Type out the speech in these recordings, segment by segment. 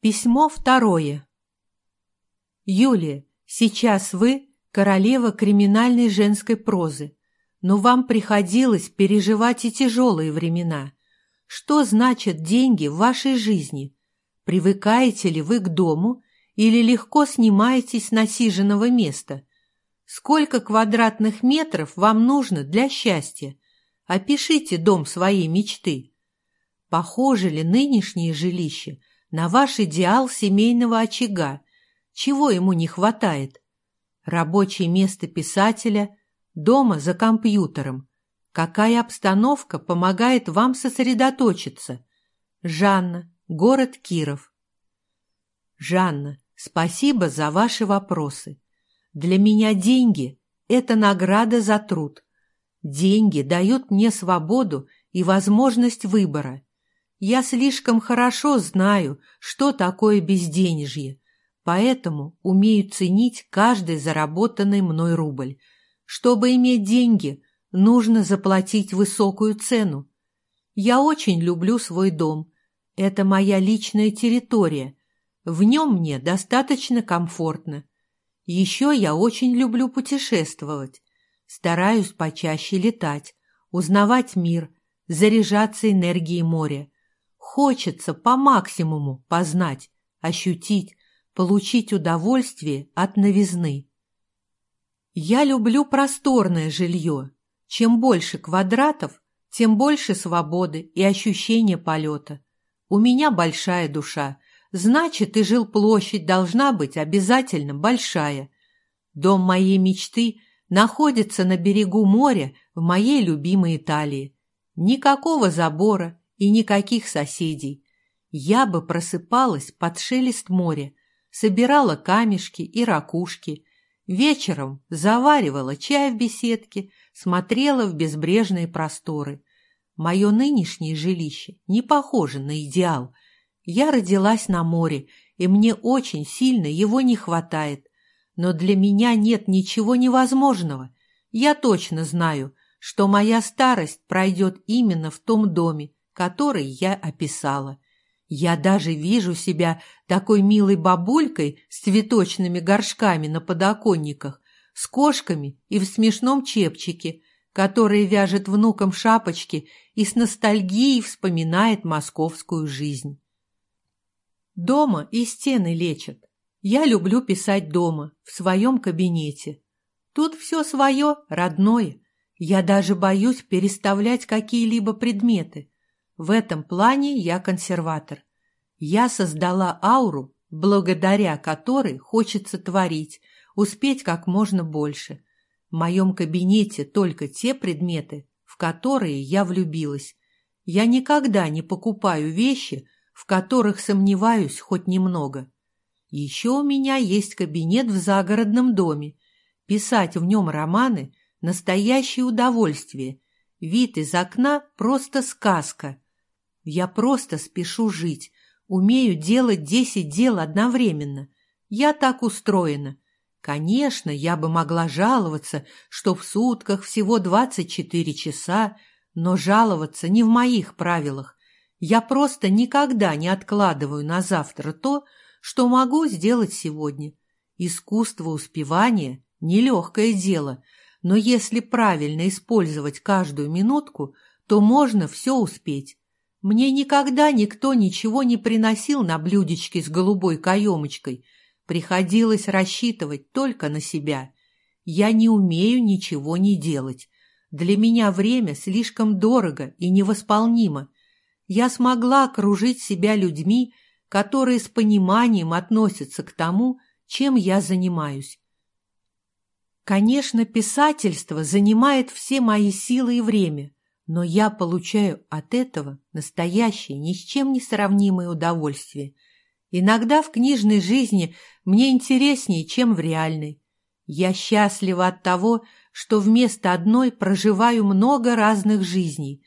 Письмо второе. Юлия, сейчас вы королева криминальной женской прозы, но вам приходилось переживать и тяжелые времена. Что значат деньги в вашей жизни? Привыкаете ли вы к дому или легко снимаетесь с насиженного места? Сколько квадратных метров вам нужно для счастья? Опишите дом своей мечты. Похоже ли нынешнее жилище на ваш идеал семейного очага? Чего ему не хватает? Рабочее место писателя, дома за компьютером. Какая обстановка помогает вам сосредоточиться? Жанна, город Киров. Жанна, спасибо за ваши вопросы. Для меня деньги – это награда за труд. Деньги дают мне свободу и возможность выбора. Я слишком хорошо знаю, что такое безденежье, поэтому умею ценить каждый заработанный мной рубль. Чтобы иметь деньги, нужно заплатить высокую цену. Я очень люблю свой дом. Это моя личная территория. В нем мне достаточно комфортно. Еще я очень люблю путешествовать. Стараюсь почаще летать, узнавать мир, заряжаться энергией моря. Хочется по максимуму познать, ощутить, получить удовольствие от новизны. Я люблю просторное жилье. Чем больше квадратов, тем больше свободы и ощущения полета. У меня большая душа, значит и жилплощадь должна быть обязательно большая. Дом моей мечты находится на берегу моря в моей любимой Италии. Никакого забора, и никаких соседей. Я бы просыпалась под шелест моря, собирала камешки и ракушки, вечером заваривала чай в беседке, смотрела в безбрежные просторы. Мое нынешнее жилище не похоже на идеал. Я родилась на море, и мне очень сильно его не хватает. Но для меня нет ничего невозможного. Я точно знаю, что моя старость пройдет именно в том доме, который я описала. Я даже вижу себя такой милой бабулькой с цветочными горшками на подоконниках, с кошками и в смешном чепчике, который вяжет внукам шапочки и с ностальгией вспоминает московскую жизнь. Дома и стены лечат. Я люблю писать дома, в своем кабинете. Тут все свое, родное. Я даже боюсь переставлять какие-либо предметы. В этом плане я консерватор. Я создала ауру, благодаря которой хочется творить, успеть как можно больше. В моем кабинете только те предметы, в которые я влюбилась. Я никогда не покупаю вещи, в которых сомневаюсь хоть немного. Еще у меня есть кабинет в загородном доме. Писать в нем романы – настоящее удовольствие. Вид из окна – просто сказка – я просто спешу жить, умею делать десять дел одновременно. Я так устроена. Конечно, я бы могла жаловаться, что в сутках всего двадцать четыре часа, но жаловаться не в моих правилах. Я просто никогда не откладываю на завтра то, что могу сделать сегодня. Искусство успевания – нелегкое дело, но если правильно использовать каждую минутку, то можно все успеть. Мне никогда никто ничего не приносил на блюдечке с голубой каемочкой. Приходилось рассчитывать только на себя. Я не умею ничего не делать. Для меня время слишком дорого и невосполнимо. Я смогла окружить себя людьми, которые с пониманием относятся к тому, чем я занимаюсь. Конечно, писательство занимает все мои силы и время, но я получаю от этого настоящее, ни с чем не сравнимое удовольствие. Иногда в книжной жизни мне интереснее, чем в реальной. Я счастлива от того, что вместо одной проживаю много разных жизней.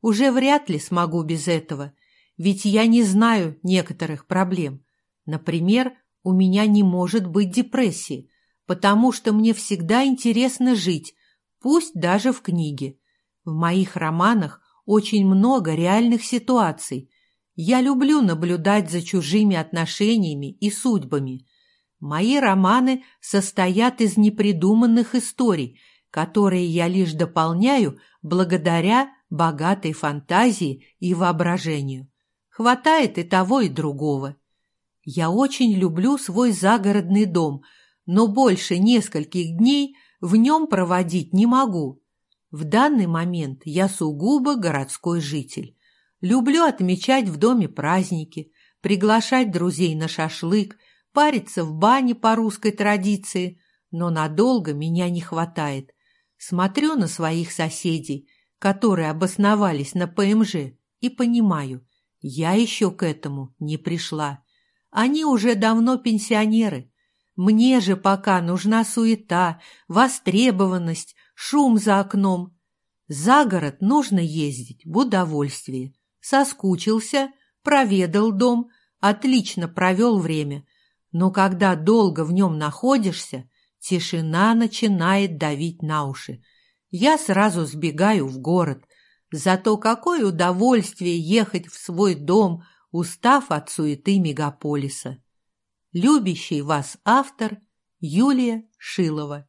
Уже вряд ли смогу без этого, ведь я не знаю некоторых проблем. Например, у меня не может быть депрессии, потому что мне всегда интересно жить, пусть даже в книге. В моих романах очень много реальных ситуаций. Я люблю наблюдать за чужими отношениями и судьбами. Мои романы состоят из непридуманных историй, которые я лишь дополняю благодаря богатой фантазии и воображению. Хватает и того, и другого. Я очень люблю свой загородный дом, но больше нескольких дней в нем проводить не могу. В данный момент я сугубо городской житель. Люблю отмечать в доме праздники, приглашать друзей на шашлык, париться в бане по русской традиции, но надолго меня не хватает. Смотрю на своих соседей, которые обосновались на ПМЖ, и понимаю, я еще к этому не пришла. Они уже давно пенсионеры. Мне же пока нужна суета, востребованность, шум за окном. За город нужно ездить в удовольствие соскучился, проведал дом, отлично провел время. Но когда долго в нем находишься, тишина начинает давить на уши. Я сразу сбегаю в город. Зато какое удовольствие ехать в свой дом, устав от суеты мегаполиса. Любящий вас автор Юлия Шилова